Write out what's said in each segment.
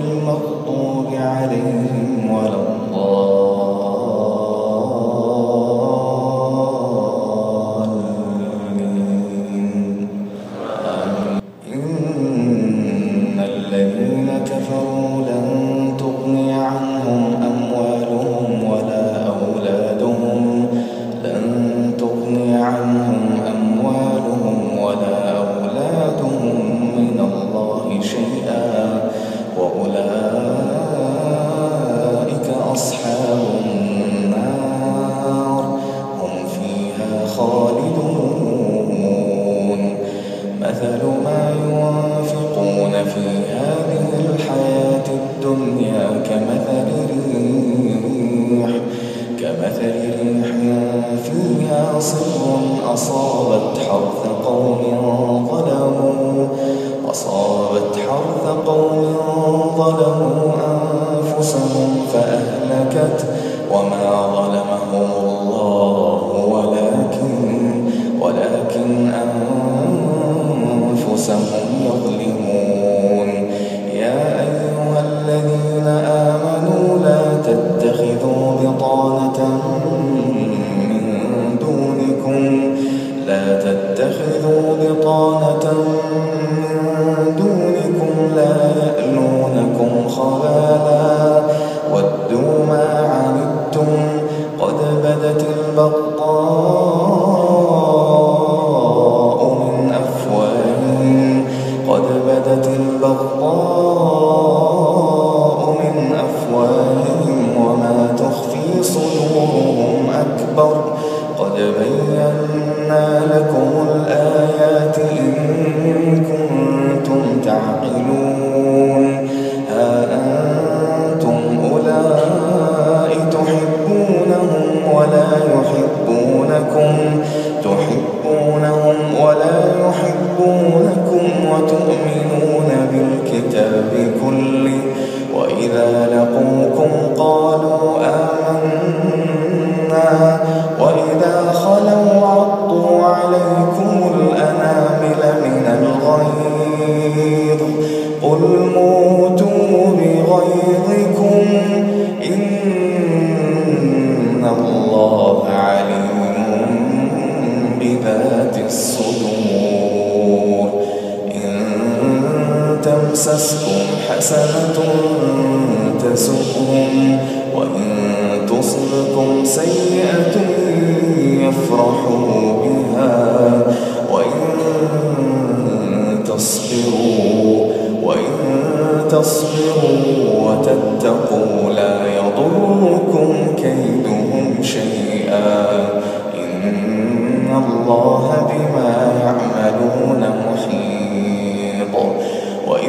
المغضوب عليهم ولا كمثل ريح فيها صر أصابت حرث قوم ظلموا أصابت حرث قوم ظلموا أنفسهم فأهلكت. وما ظلمهم الله ولكن ولكن أنفسهم بالكتاب كله وإذا لقوكم قالوا آمنا. وإذا خلوا عضوا عليكم الأنامل من الغيظ. قل موتوا بغيظكم. إن الله عليم بذات الصدور. تمسسكم حسنة تسؤهم وإن تصبكم سيئة يفرحوا بها وإن تصبروا وإن تصبروا وتتقوا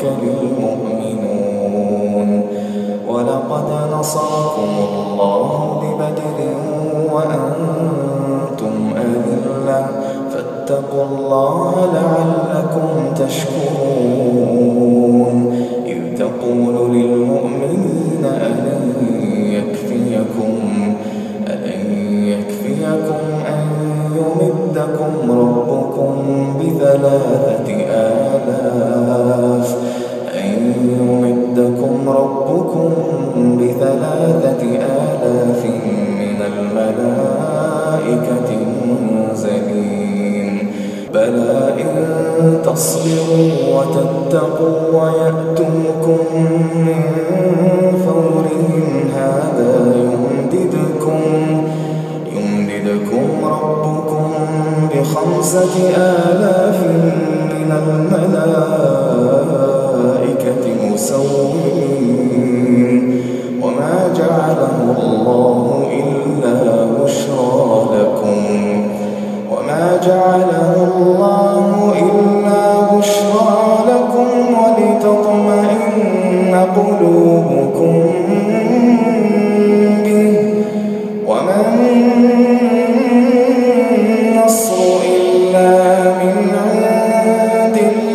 فليتوكل المؤمنون ولقد نصركم الله ببدر وأنتم أذلة. فاتقوا الله لعلكم تشكرون. إذ تقول للمؤمنين ألن يكفيكم ألن يكفيكم أن يمدكم ربكم بثلاثة آلاف منزلين بلى إن تصبروا وتتقوا ويأتوكم من فورهم. هذا يمددكم يمددكم ربكم بخمسة آلاف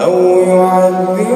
يشاء ويعذب